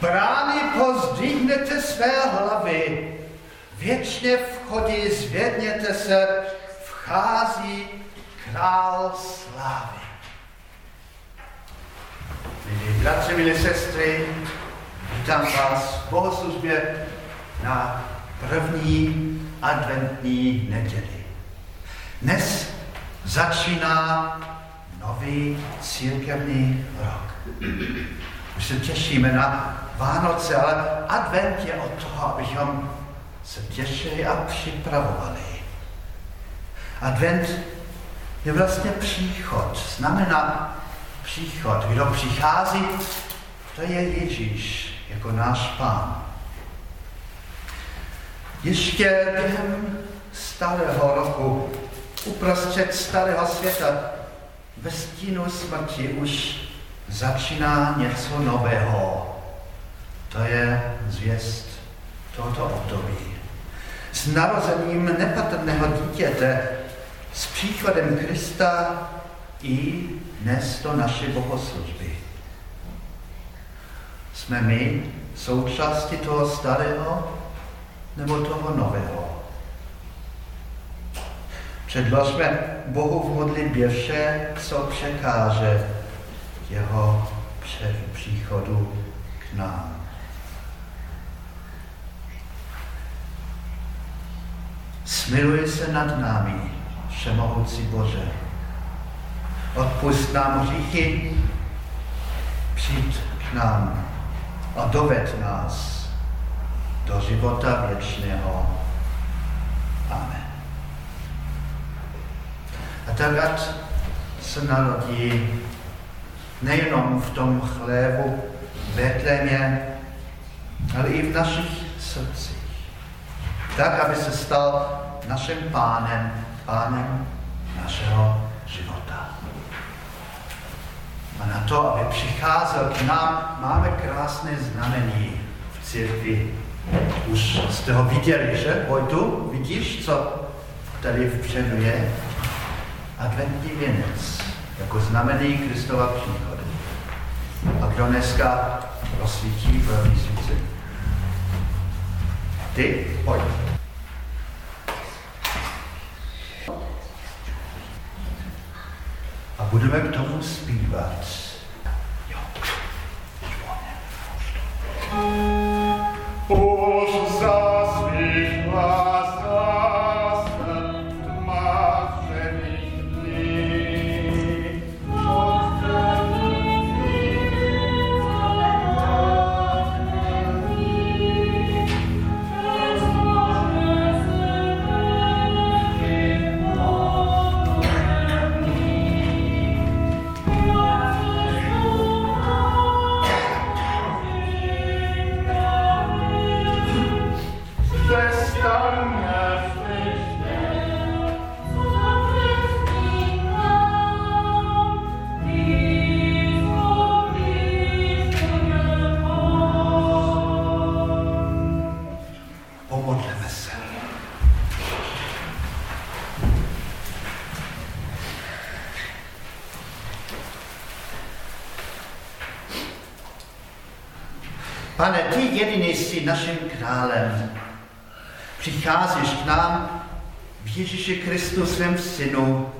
Brány pozdvihnete své hlavy, věčně vchodí, zvědněte se, vchází král slávy. Milí bratři, milí sestry, vítám vás v bohoslužbě na první adventní neděli. Dnes začíná nový církevní rok. Už se těšíme na Vánoce, ale advent je o toho, abychom se těšili a připravovali. Advent je vlastně příchod, znamená příchod. Kdo přichází, to je Ježíš jako náš pán. Ještě během starého roku, uprostřed starého světa, ve stínu smrti už začíná něco nového. To je zvěst tohoto období. S narozením nepatrného dítěte, s příchodem Krista i dnes do naší bohoslužby. Jsme my součástí toho starého nebo toho nového? Předložme Bohu v modlitbě vše, co překáže jeho příchodu k nám. Smiluj se nad námi, všemohoucí Bože. Odpust nám hříchy, přijď k nám a doved nás do života věčného. Amen. A tak, ať se narodí nejenom v tom chlévu Betlémě, ale i v našich srdcích. Tak, aby se stal naším pánem, pánem našeho života. A na to, aby přicházel k nám, máme krásné znamení v církvi. Už jste ho viděli, že? Vojtu, vidíš, co tady vpředu je? Adventní věnec jako znamení Kristova příchodu. A kdo dneska rozsvítí v měsíci? Ty, pojď. Budeme k tomu zpívat. Jsi naším králem. Přicházíš k nám v Ježíši Kristu svém synu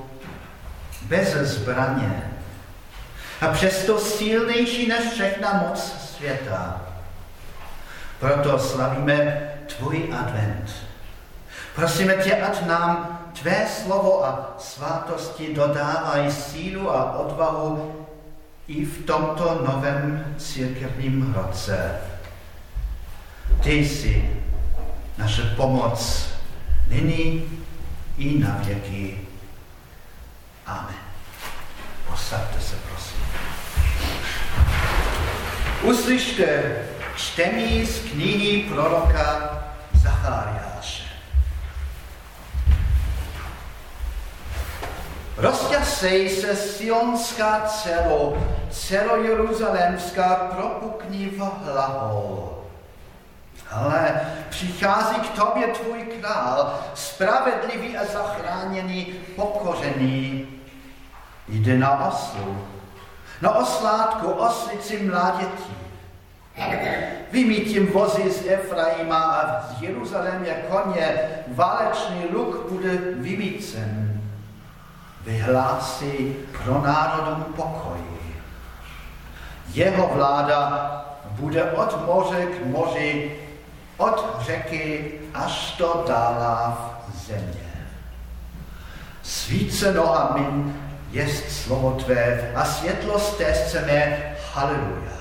bez zbraně a přesto silnější než všechna moc světa. Proto slavíme tvůj advent. Prosíme tě, ať nám tvé slovo a svátosti dodávají sílu a odvahu i v tomto novém církevním roce. Ty jsi naše pomoc nyní i na věky. Amen. Posaďte se, prosím. Uslyšte čtení z knihy proroka Zacháriáše. Rozťasej se Sionská celo, celo Jeruzalémská propukni v hlavou. Ale přichází k tobě tvůj král, spravedlivý a zachráněný, pokořený. Jde na oslu, na oslátku, oslici mládětí. vymítím vozy z Efraima a z Jeruzalémě koně, válečný luk bude vymícen. Vyhlásí pro národům pokoj. Jeho vláda bude od moře k moři, od řeky až do dála země. Svíce nohami jest slovo Tvé a světlo stezce mé. Halleluja.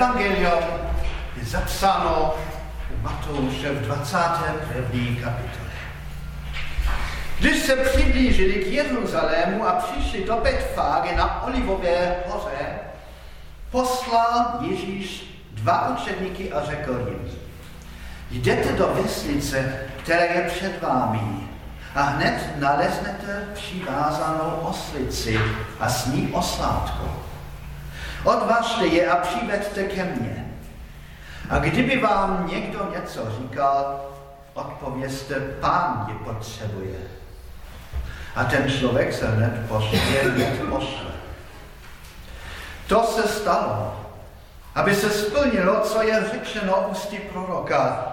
Evangelium je zapsáno u Matouše v 21. kapitole. Když se přiblížili k Jeruzalému a přišli do Betfáge na Olivové hoře, poslal Ježíš dva učedníky a řekl jim, jděte do vesnice, která je před vámi a hned naleznete přivázanou oslici a s ní oslátkou Odvažte je a přiveďte ke mně. A kdyby vám někdo něco říkal, odpověste, pán je potřebuje. A ten člověk se hned pošle, pošle. To se stalo, aby se splnilo, co je řečeno ústy proroka.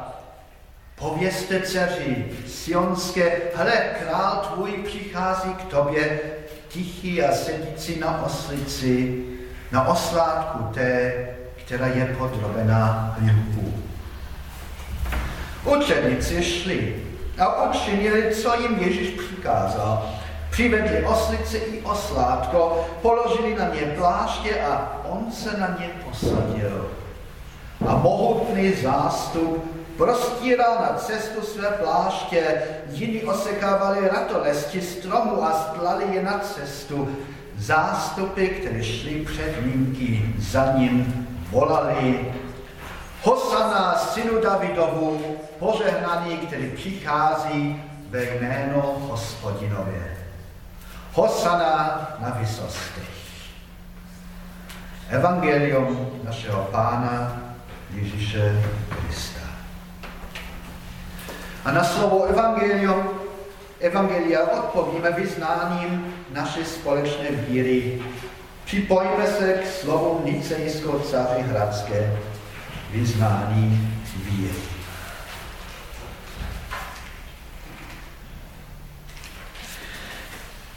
Povězte dceři Sionské, hele, král tvůj přichází k tobě, tichý a sedící na oslici, na oslátku té, která je podrobená hněvu. Učeníci šli a učinili, co jim Ježíš přikázal. Přivedli oslice i oslátko, položili na ně pláště a on se na ně posadil. A mohutný zástup prostíral na cestu své pláště, jiní osekávali ratolesti stromu a stlali je na cestu zástupy, které šly před ním i za ním, volali Hosana, synu Davidovu, požehnaný, který přichází ve jméno hospodinově. Hosana na vysostech. Evangelium našeho Pána Ježíše Krista. A na slovo evangelium Evangelia odpovíme vyznáním naší společné víry. Připojíme se k slovu Nicejského cáře Hradské vyznání víry.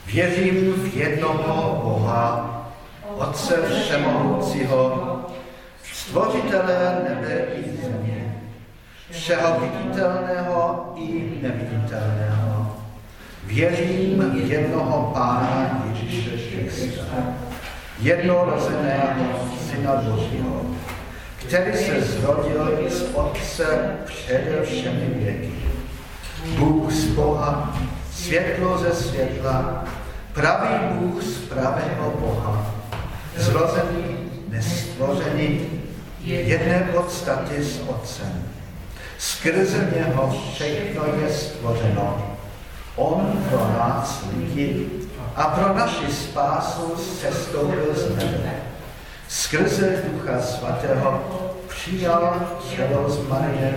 Věřím v jednoho Boha, Otce Všemohoucího, Stvořitele nebe i země, všeho viditelného i neviditelného, Věřím jednoho Pána Ježíše Krista, jednorozeného Syna Božího, který se zrodil z Otce přede všemi věky. Bůh z Boha, světlo ze světla, pravý Bůh z pravého Boha, zrozený, nestvořený, jedné podstaty s Otcem. Skrze něho všechno je stvořeno On pro nás lidi a pro naši spásu sestoupil z nebe. Skrze Ducha Svatého přijal tělo z Marie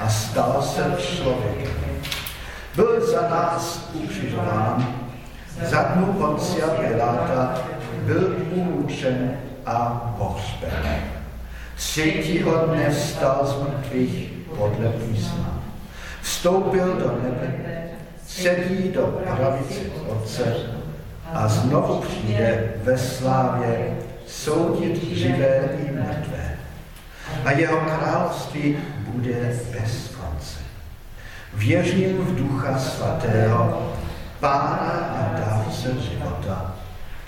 a stal se člověkem. Byl za nás ukřižován, za dnu Poncia Piláta byl umučen a pohřben. Třetího dne vstal z mrtvých podle písma. Vstoupil do nebe sedí do pravice Otce a znovu přijde ve slávě soudit živé i mrtvé. A jeho království bude bez konce. Věřím v Ducha Svatého, Pána a dávce života,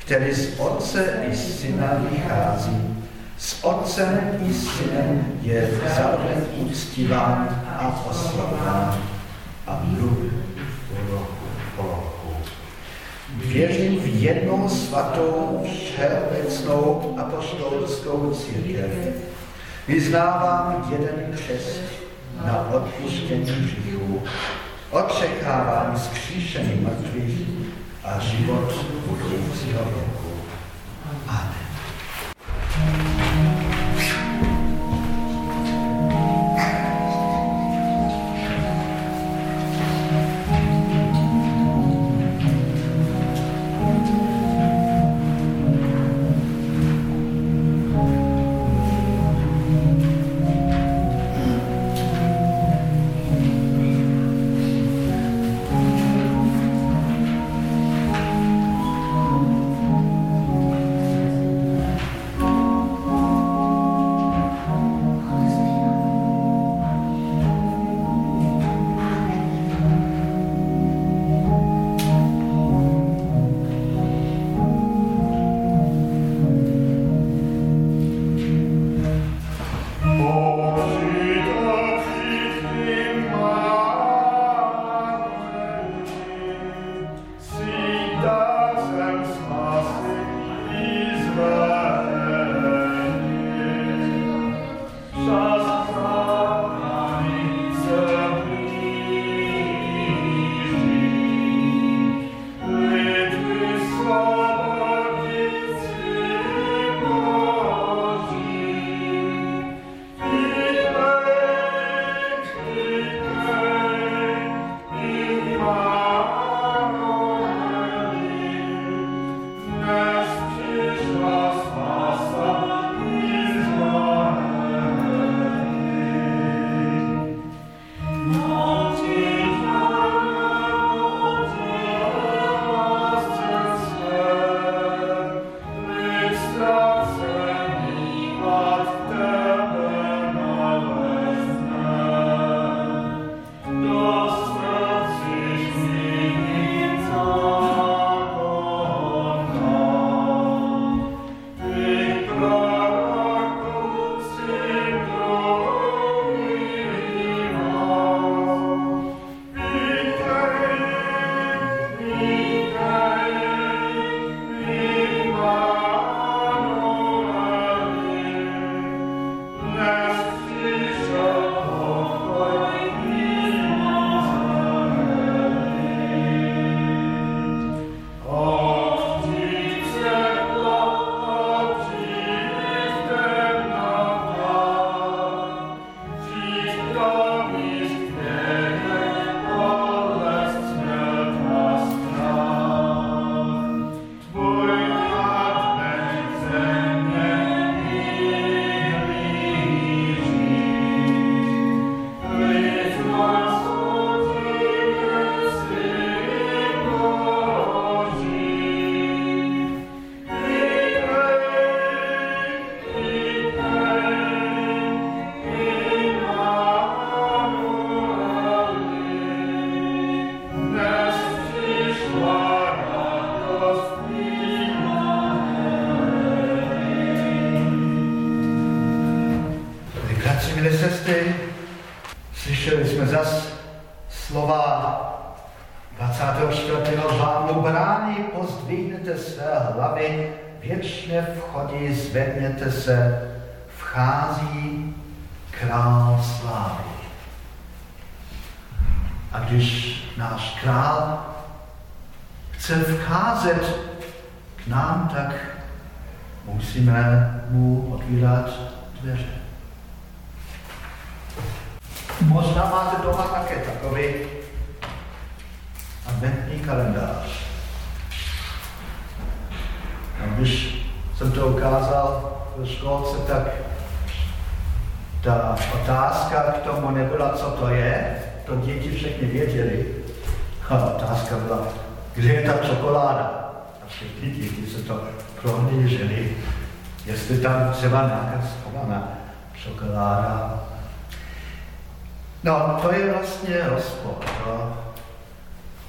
který z Otce i Syna vychází, s otcem i synem je zároveň uctíván a oslavován a mluví Věřím v jednou svatou, všeobecnou apostolskou církev. Vyznávám jeden křest na odpuštění hříchů. Očekávám zkříšení mrtvých a život budoucího věku. Amen. Zvedněte se, vchází král slávy. A když náš král chce vcházet k nám, tak musíme mu otvírat dveře. Možná máte doma také takový adventní kalendář. A když jsem to ukázal ve školce, tak ta otázka k tomu nebyla, co to je, to děti všechny věděli. A otázka byla, kde je ta čokoláda? A všichni děti se to prohlíželi, jestli tam třeba nějaká schovaná čokoláda. No, to je vlastně rozpor, no,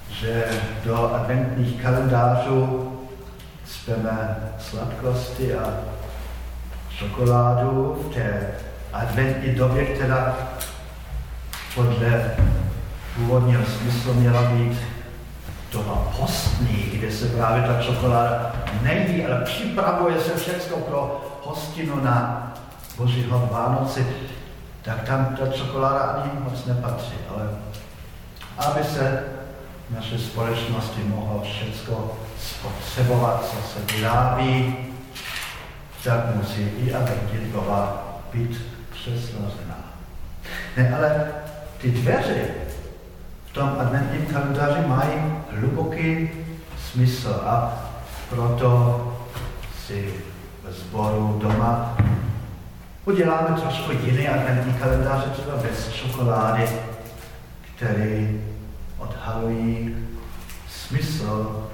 že do adventních kalendářů speme sladkosti a čokoládu v té adventní době, která podle původního smyslu měla být doba postní, kde se právě ta čokoláda nejí, ale připravuje se všechno pro hostinu na Božího Vánoci, tak tam ta čokoláda ani moc nepatří. Ale aby se naše společnosti mohlo všechno spotřebovat, co se vyrábí, tak musí i Adventinková být přesložená. Ne, ale ty dveře v tom adventním kalendáři mají hluboký smysl a proto si ve sboru doma uděláme trošku jiný adventní kalendáře, třeba bez čokolády, který odhalují smysl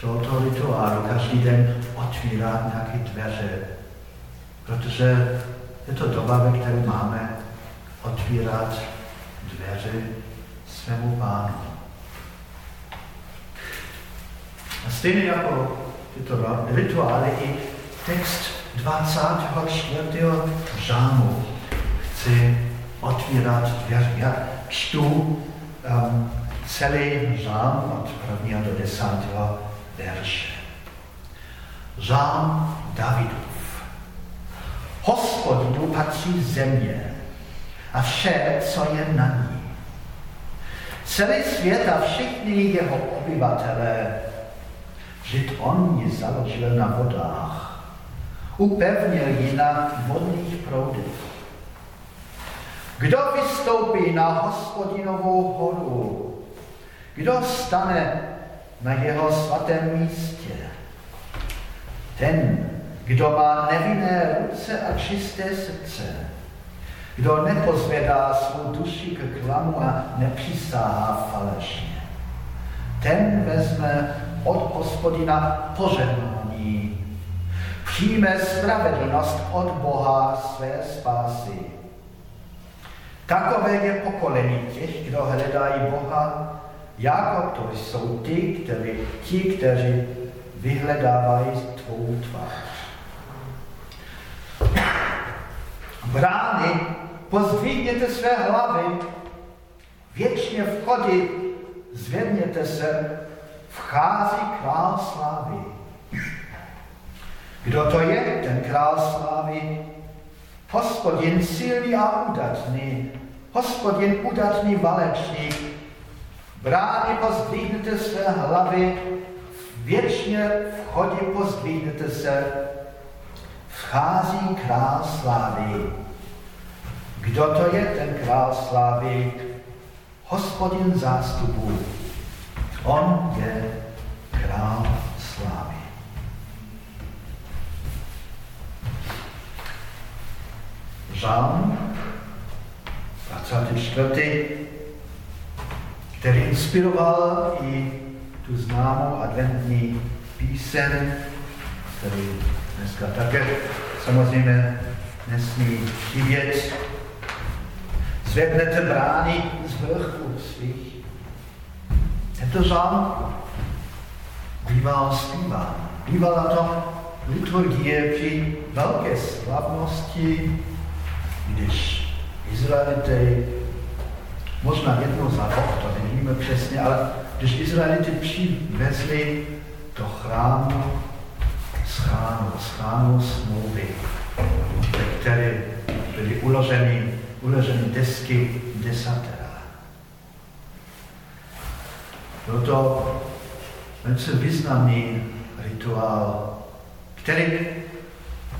tohoto rituálu. Každý den otvírá nějaké dveře, protože je to doba, ve které máme otvírat dveře svému pánu. A stejně jako tyto rituály i text 24. žámu chci otvírat dveře. Já čtu um, celý žám od 1. do 10. verše. Žám Davidův. Hospodinu patří země a vše, co je na ní. Celý svět a všichni jeho obyvatelé, žid on ji založil na vodách, upevnil ji na vodných proudech. Kdo vystoupí na hospodinovou horu? Kdo stane na jeho svatém místě? Ten, kdo má nevinné ruce a čisté srdce, kdo nepozvedá svou duši k klamu a nepřisáhá falešně. Ten vezme od hospodina požehnání, přijme spravedlnost od Boha své spásy. Takové je pokolení těch, kdo hledají Boha, jako to jsou ty, kteří, ti, kteří vyhledávají tvou tvář. Brány Pozdvihněte své hlavy, věčně vchody, zvedněte se, vchází král slávy. Kdo to je, ten král slávy? Hospodin silný a udatný, hospodin udatný valečník. Brány pozdvihnete své hlavy, věčně vchodě pozdvihnete se, vchází král slávy. Kdo to je ten král slávy? Hospodin zástupů. On je král slávy. Žán 24. který inspiroval i tu známou adventní píseň, který dneska také samozřejmě nesmí chybět, zvednete brány z vrchu svých. Tento žán býval zpíván. Bývala to liturgie při velké slavnosti, když Izraelité, možná jednou za rok, nevíme přesně, ale když Izraelité přivezli do chrámu schránu, schránu smlouvy, ve které byly uloženy uloženy desky desatera. Byl to velice významný rituál, který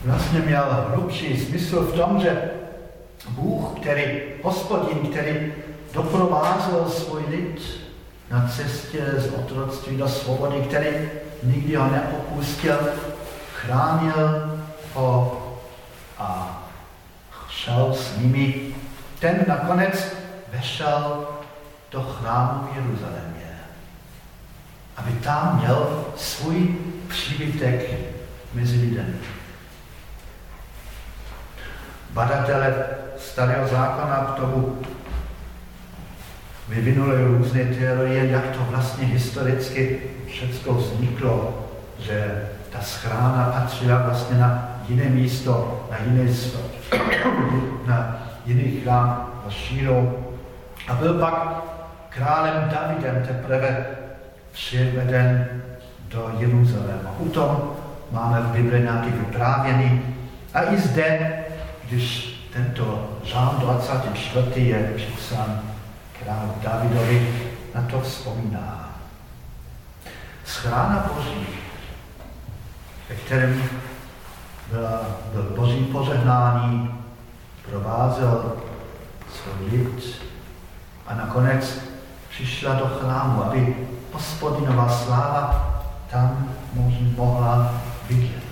vlastně měl hlubší smysl v tom, že Bůh, který, hospodin, který doprovázel svůj lid na cestě z otroctví do svobody, který nikdy ho neopustil, chránil ho a šel s nimi ten nakonec vešel do chrámu v Jeruzalémě, aby tam měl svůj příbytek mezi lidem. Badatelé starého zákona k tomu vyvinuli různé teorie, jak to vlastně historicky všechno vzniklo, že ta schrána patřila vlastně na jiné místo, na jiné na jiný chrám rozšířil a byl pak králem Davidem teprve přiveden do Jeruzaléma. O tom máme v Bibli nějaké vyprávění. A i zde, když tento žán 24. je připsán král Davidovi, na to vzpomíná. Schrána Boží, ve kterém byl Boží požehnání, provázel svůj lid a nakonec přišla do chrámu, aby hospodinová sláva tam mohla vidět.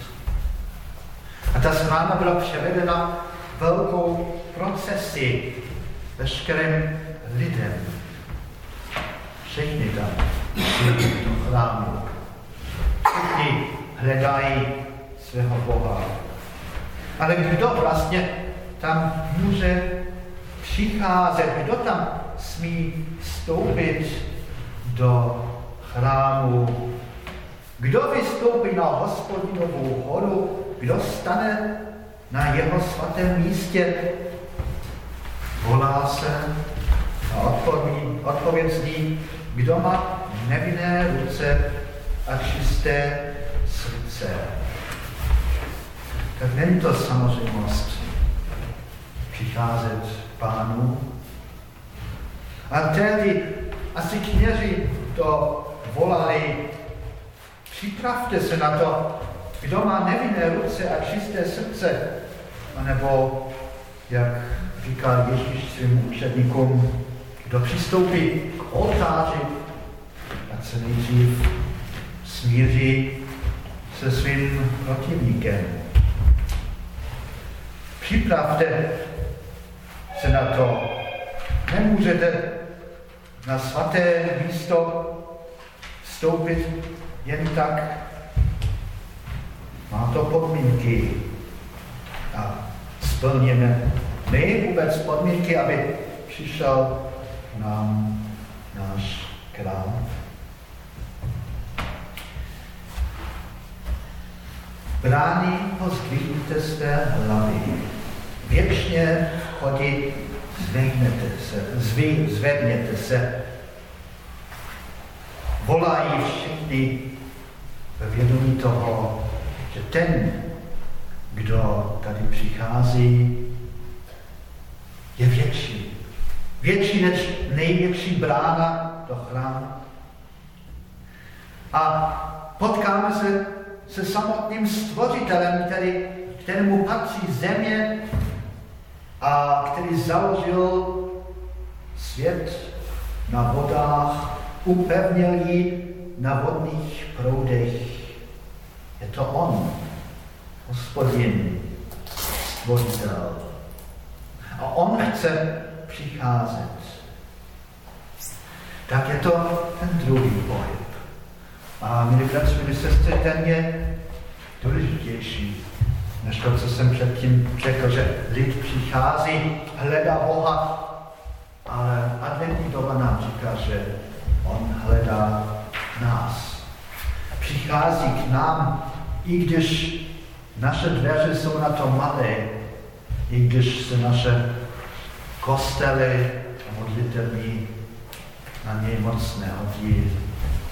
A ta schrána byla převedena velkou procesi veškerým lidem. Všichni tam do chrámu. Všichni hledají svého Boha. Ale kdo vlastně tam může přicházet, kdo tam smí vstoupit do chrámu? Kdo vystoupí na hospodinovou horu? Kdo stane na jeho svatém místě? Volá se a odpověď zní, kdo má nevinné ruce a čisté srdce. Tak není to samozřejmost přicházet pánu. A tehdy asi kněži to volali, připravte se na to, kdo má nevinné ruce a čisté srdce, anebo, jak říká Ježíš svým učedníkům, kdo přistoupí k oltáři, a se nejdřív smíří se svým protivníkem. Připravte se na to. Nemůžete na svaté místo vstoupit jen tak. Má to podmínky. A splněme my vůbec podmínky, aby přišel nám náš král. Brány ho zdvihněte své hlavy. Věčně chodit, zvedněte se, zvy, zvedněte se. Volají všichni ve vědomí toho, že ten, kdo tady přichází, je větší. Větší než největší brána do chrámu. A potkáme se se samotným stvořitelem, který, kterému patří země a který založil svět na vodách, upevnil ji na vodných proudech. Je to on, hospodin, stvořitel. A on chce přicházet. Tak je to ten druhý pohyb. A milí bratři, milí sestry, ten je důležitější než to, co jsem předtím řekl, že lid přichází, hledá Boha, ale adventní doba nám říká, že on hledá nás. Přichází k nám, i když naše dveře jsou na to malé, i když se naše kostely a modlitelní na něj moc nehodí,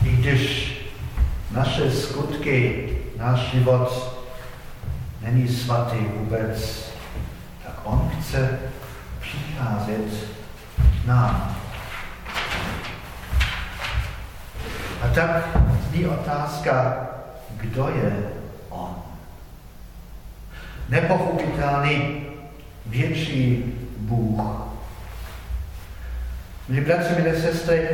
i když naše skutky, náš život není svatý vůbec, tak on chce přicházet k nám. A tak zní otázka, kdo je on? Nepochopitelný větší Bůh. Milí bratři, milé sestry,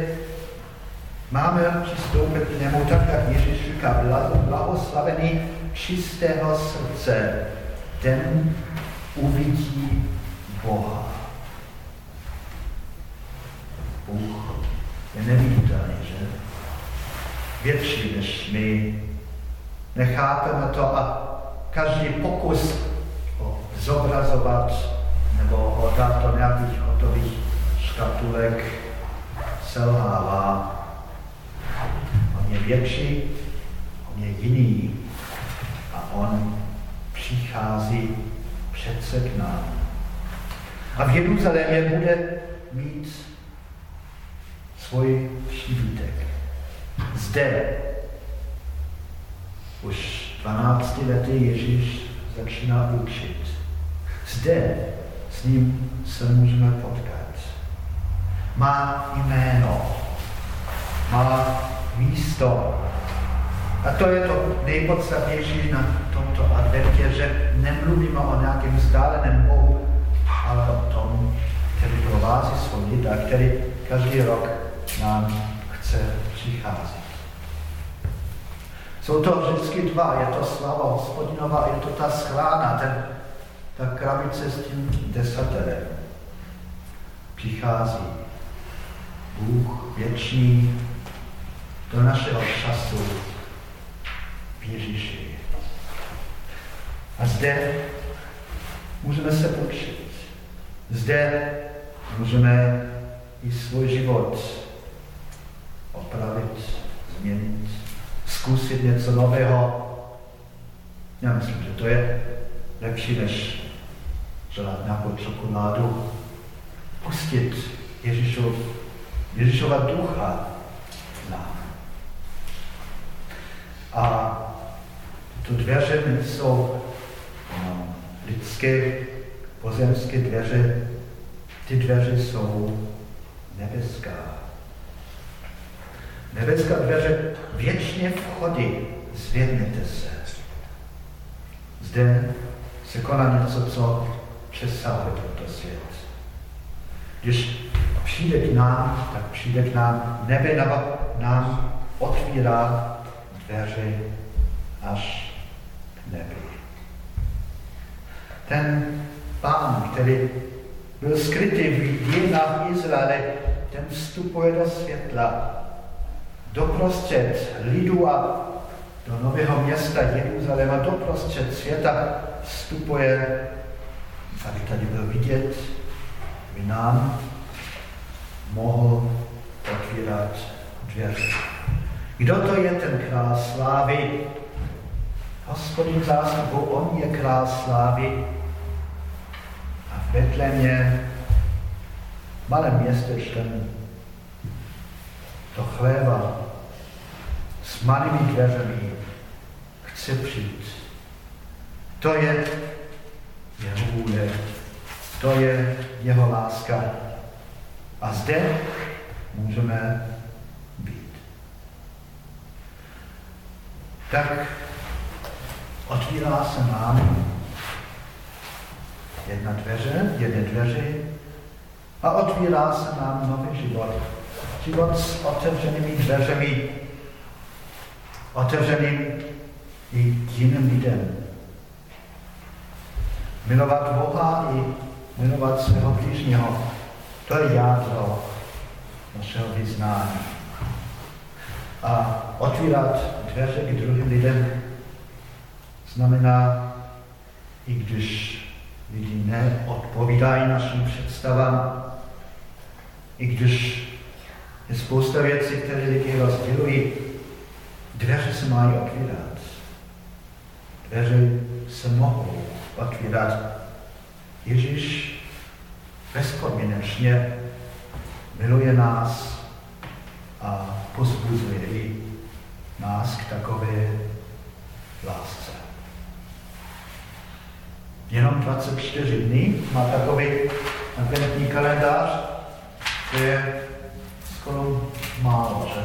máme přistoupit k němu tak, jak Ježíš říká, blahoslavený čistého srdce, ten uvidí Boha. Bůh je neviditelný, že? Větší než my. Nechápeme to a každý pokus ho zobrazovat nebo ho dát do nějakých hotových škatulek selhává. On je větší, on je jiný a on přichází přece k nám. A v Jeruzalémě bude mít svůj příbytek. Zde už 12 letý Ježíš začíná učit. Zde s ním se můžeme potkat. Má jméno, má místo. A to je to nejpodstatnější na tomto adventě, že nemluvíme o nějakém vzdáleném Bohu, ale o tom, který provází svou lid a který každý rok nám chce přicházet. Jsou to vždycky dva, je to slava hospodinova, je to ta schrána, ten, ta krabice s tím desaterem. Přichází Bůh věčný do našeho času v Ježíši. A zde můžeme se učit. Zde můžeme i svůj život opravit, změnit, zkusit něco nového. Já myslím, že to je lepší, než dělat nějakou čokoládu. Pustit Ježíšov, Ježíšova ducha nám. A to dveře jsou no, lidské, pozemské dveře, ty dveře jsou nebeská. Nebeská dveře věčně vchody, zvědněte se. Zde se koná něco, co přesahuje tento svět. Když přijde k nám, tak přijde k nám, nebe nám otvírá dveře až k nebi. Ten pán, který byl skrytý v dějinách Izraele, ten vstupuje do světla, doprostřed lidu a do nového města Jeruzaléma, doprostřed světa vstupuje, aby tady byl vidět, aby nám mohl otvírat dveře. Kdo to je ten král slávy? Hospodin zástupu, on je král slávy. A v Betlemě, malém městečkem, to chléva s malými dveřemi chce přijít. To je jeho vůle, to je jeho láska. A zde můžeme být. Tak otvírá se nám jedna dveře, jedné dveře a otvírá se nám nový život. Život s otevřenými dveřemi, otevřeným i jiným lidem. Milovat Boha i milovat svého blížního. To je jádro našeho vyznání. A otvírat dveře k druhým lidem znamená, i když lidi neodpovídají našim představám, i když je spousta věcí, které lidi rozdělují, dveře se mají otvírat. Dveře se mohou otvírat. Ježíš bezpodmínečně miluje nás a pozbuzuje i nás k takové lásce. Jenom 24 dní má takový adventní kalendář, to je skoro málo, že?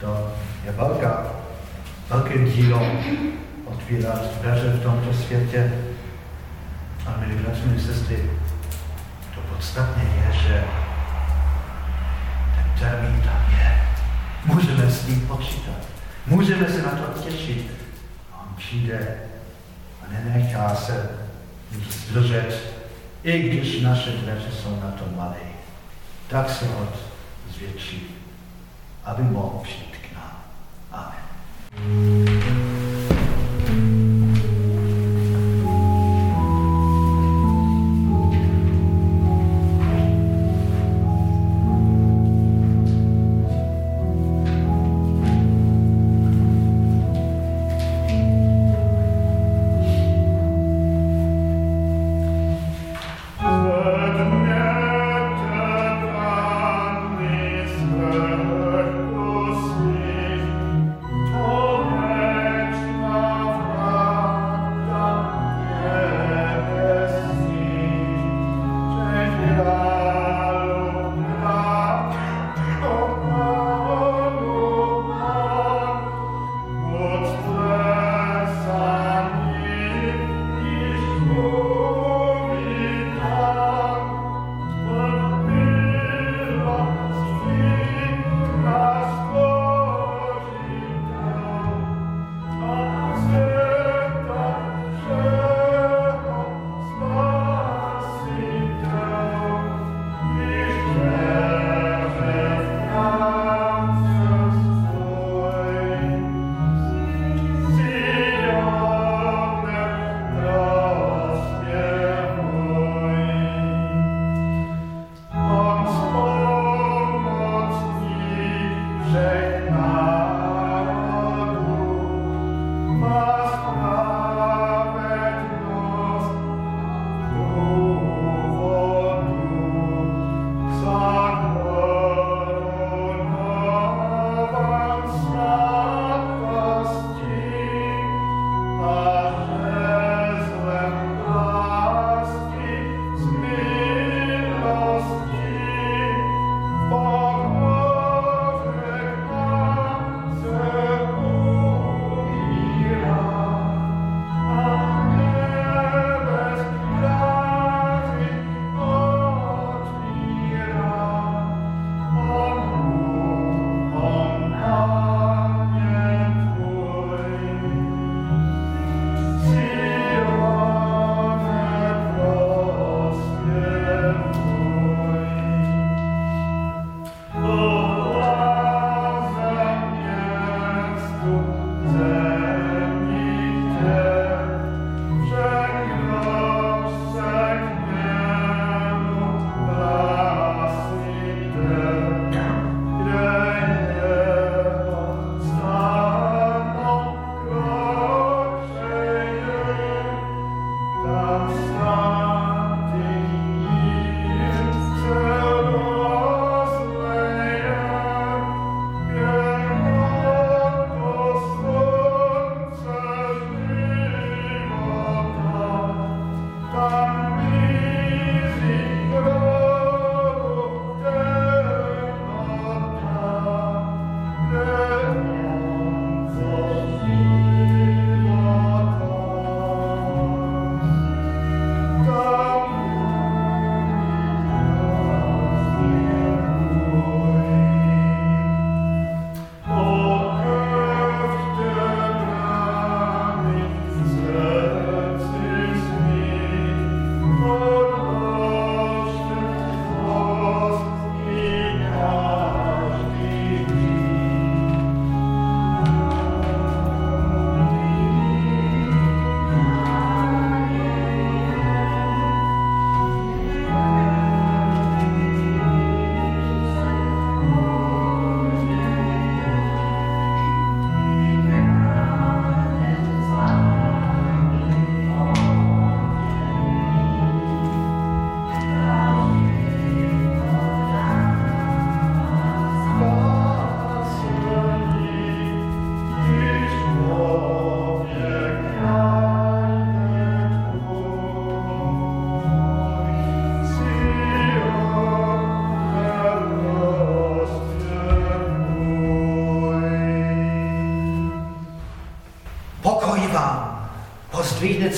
To je velká, velké dílo otvírat dveře v tomto světě. A milí bratři, milí sestry, to podstatně je, že ten termín tam je. Můžeme s ním počítat. Můžeme se na to těšit. On přijde a nenechá se zdržet, i když naše dveře jsou na to malé. Tak se od zvětší, aby mohl přijít k nám. Amen.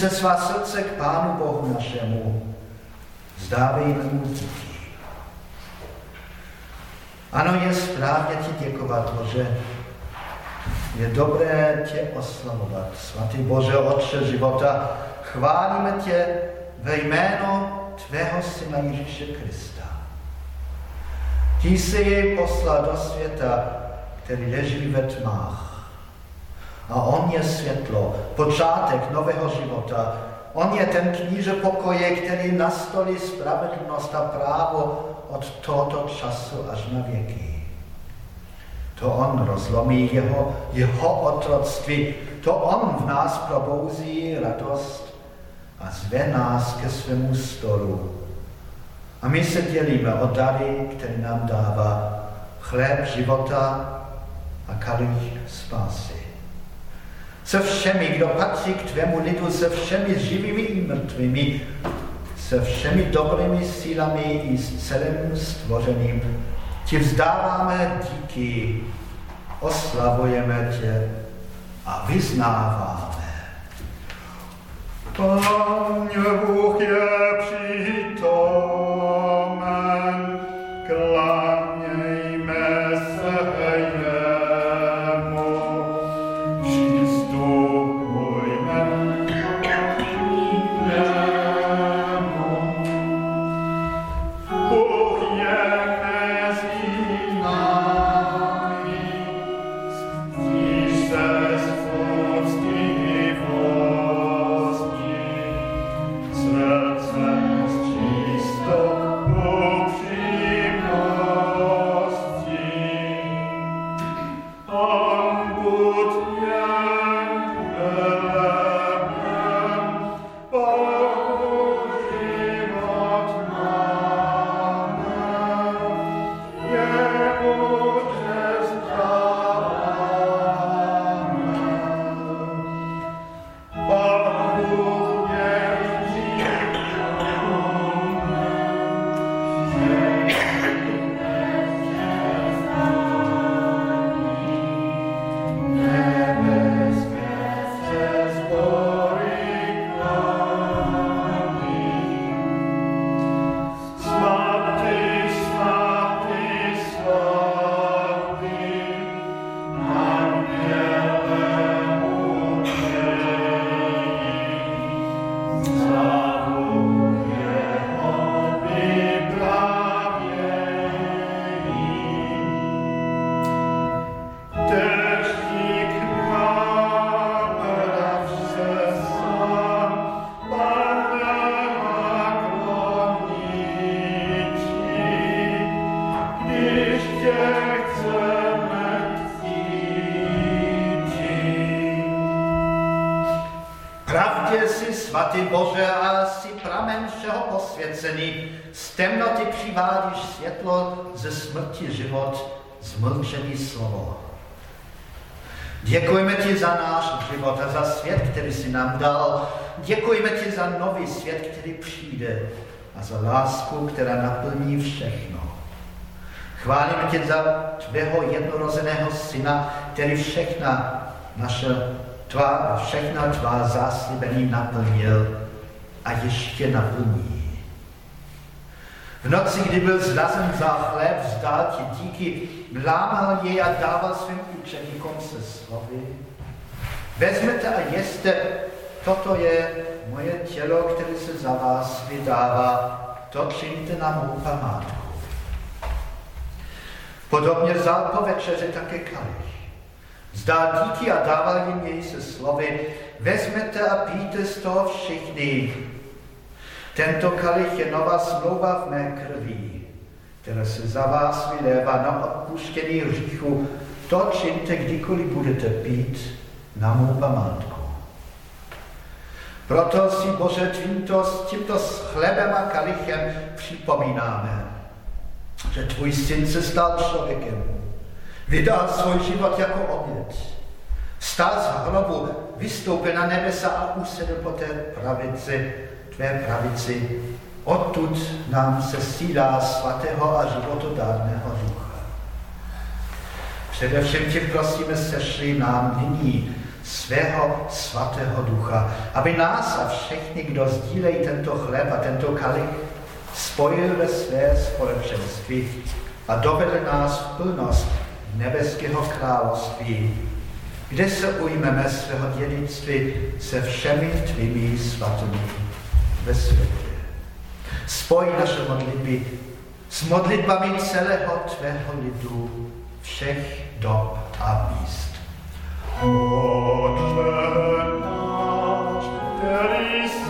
Zdvihněte svá srdce k Pánu Bohu našemu. Zdávejme mu díky. Ano, je správně ti děkovat, Bože. Je dobré tě oslavovat. Svatý Bože, Otče života, chválíme tě ve jméno tvého syna Ježíše Krista. Ty jsi jej poslal do světa, který leží ve tmách a on je světlo, počátek nového života. On je ten kníže pokoje, který nastolí spravedlnost a právo od tohoto času až na věky. To on rozlomí jeho, jeho otroctví, to on v nás probouzí radost a zve nás ke svému stolu. A my se dělíme o dary, který nám dává chléb života a kalich spásy se všemi, kdo patří k tvému lidu, se všemi živými i mrtvými, se všemi dobrými sílami i s celým stvořeným. Ti vzdáváme díky, oslavujeme tě a vyznáváme. Pán Bůh je přítomen, posvěcený. Z temnoty přivádíš světlo, ze smrti život, zmlčený slovo. Děkujeme ti za náš život a za svět, který jsi nám dal. Děkujeme ti za nový svět, který přijde a za lásku, která naplní všechno. Chválíme tě za tvého jednorozeného syna, který všechna naše tvá, všechna tvá záslibení naplnil a ještě naplní. V noci, kdy byl zrazen za chléb, vzdal ti díky, lámal je a dával svým učeníkům se slovy. Vezmete a jeste, toto je moje tělo, které se za vás vydává, to činíte na mou památku. Podobně vzal po večeři také kalich. Zdá díky a dával jim jej se slovy, vezmete a píte z toho všichni. Tento kalich je nová smlouva v mé krvi, která se za vás vylévá na odpuštění hříchu. To čiňte, kdykoliv budete pít na mou památku. Proto si, Bože, tímto, tímto chlebem a kalichem připomínáme, že tvůj syn se stal člověkem, vydal svůj život jako oběd, stál z hrobu, vystoupil na nebesa a usedl po té pravici, tvé pravici. Odtud nám se sídá svatého a životodárného ducha. Především tě prosíme, sešli nám nyní svého svatého ducha, aby nás a všechny, kdo sdílejí tento chleb a tento kalich, spojil ve své společenství a dovedl nás v plnost nebeského království, kde se ujmeme svého dědictví se všemi tvými svatými ve světě. Spoj naše modlitby s modlitbami celého tvého lidu všech dob a míst. Otče náš, který jsi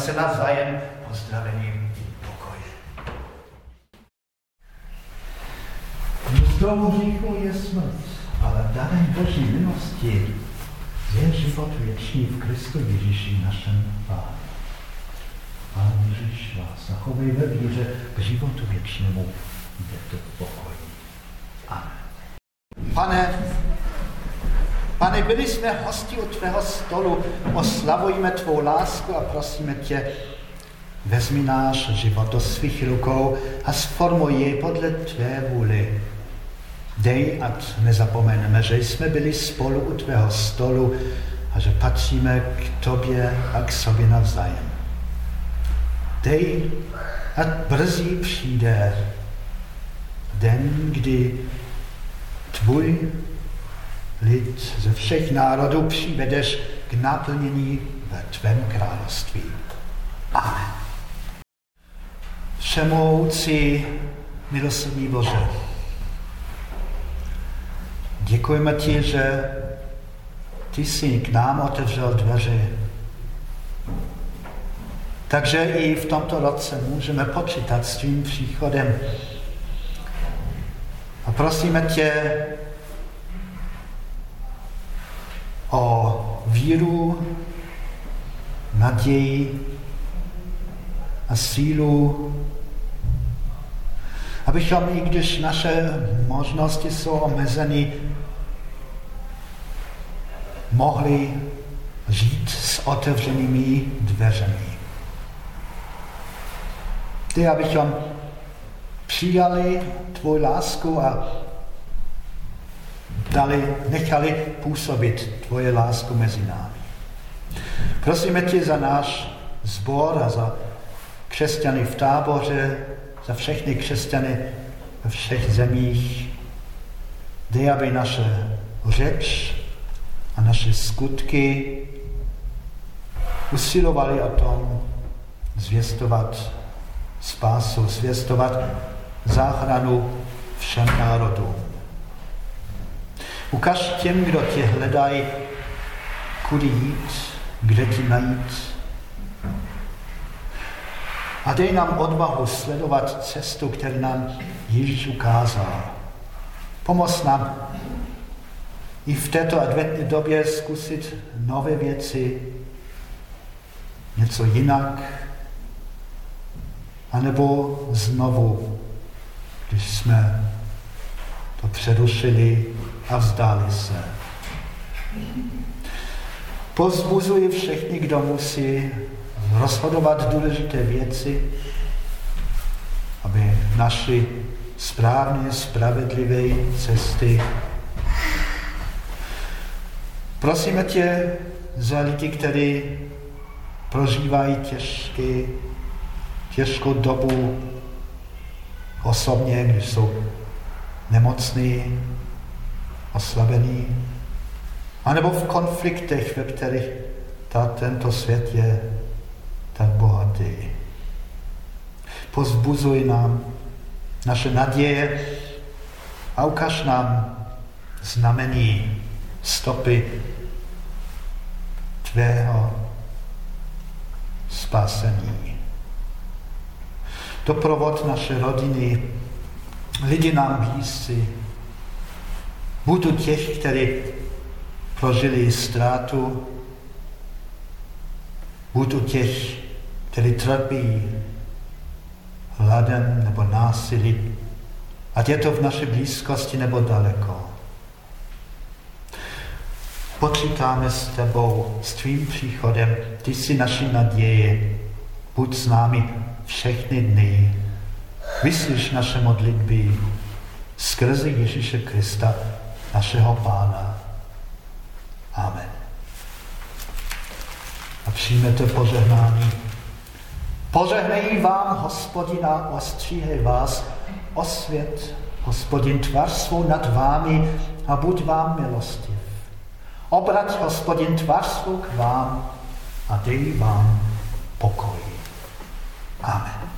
se navzájem pozdravením pokoje. Mzdou hříchu je smrt, ale darem Boží milosti je život věčný v Kristu Ježíši našem Pánu. Pán Ježíš vás zachovej ve víře k životu věčnému, jde to pokojí. Amen. Pane, byli jsme hosti u tvého stolu, oslavujeme tvou lásku a prosíme tě, vezmi náš život do svých rukou a sformuj jej podle tvé vůli. Dej, ať nezapomeneme, že jsme byli spolu u tvého stolu a že patříme k tobě a k sobě navzájem. Dej, ať brzy přijde den, kdy tvůj lid ze všech národů přivedeš k naplnění ve tvém království. Amen. Všemoucí milosrdný Bože, děkujeme ti, že ty jsi k nám otevřel dveře. Takže i v tomto roce můžeme počítat s tvým příchodem. A prosíme tě o víru, naději a sílu, abychom, i když naše možnosti jsou omezeny, mohli žít s otevřenými dveřemi. Ty, abychom přijali tvou lásku a dali, nechali působit tvoje lásku mezi námi. Prosíme tě za náš sbor a za křesťany v táboře, za všechny křesťany ve všech zemích. Dej, aby naše řeč a naše skutky usilovali o tom zvěstovat spásu, zvěstovat záchranu všem národům. Ukaž těm, kdo tě hledají, kudy jít, kde ti najít. A dej nám odvahu sledovat cestu, kterou nám Ježíš ukázal. Pomoz nám i v této adventní době zkusit nové věci, něco jinak, anebo znovu, když jsme to přerušili a vzdali se. Pozbuzuji všechny, kdo musí rozhodovat důležité věci, aby našli správně spravedlivé cesty. Prosíme tě za lidi, kteří prožívají těžké, těžkou dobu osobně, když jsou nemocní, oslabení, anebo v konfliktech, ve kterých ta, tento svět je tak bohatý. Pozbuzuj nám naše naděje a ukaž nám znamení stopy tvého spasení. Doprovod naše rodiny, lidi nám blízci, budu těch, kteří prožili ztrátu, budu těch, kteří trpí hladem nebo násilí, ať je to v naší blízkosti nebo daleko. Počítáme s tebou, s tvým příchodem, ty jsi naši naděje, buď s námi všechny dny. Vyslyš naše modlitby skrze Ježíše Krista, našeho Pána. Amen. A přijmete požehnání. Požehnej vám, hospodina, ostříhej vás, osvět, hospodin, tvář svou nad vámi a buď vám milostiv. Obrať, hospodin, tvář svou k vám a dej vám pokoj. Amen.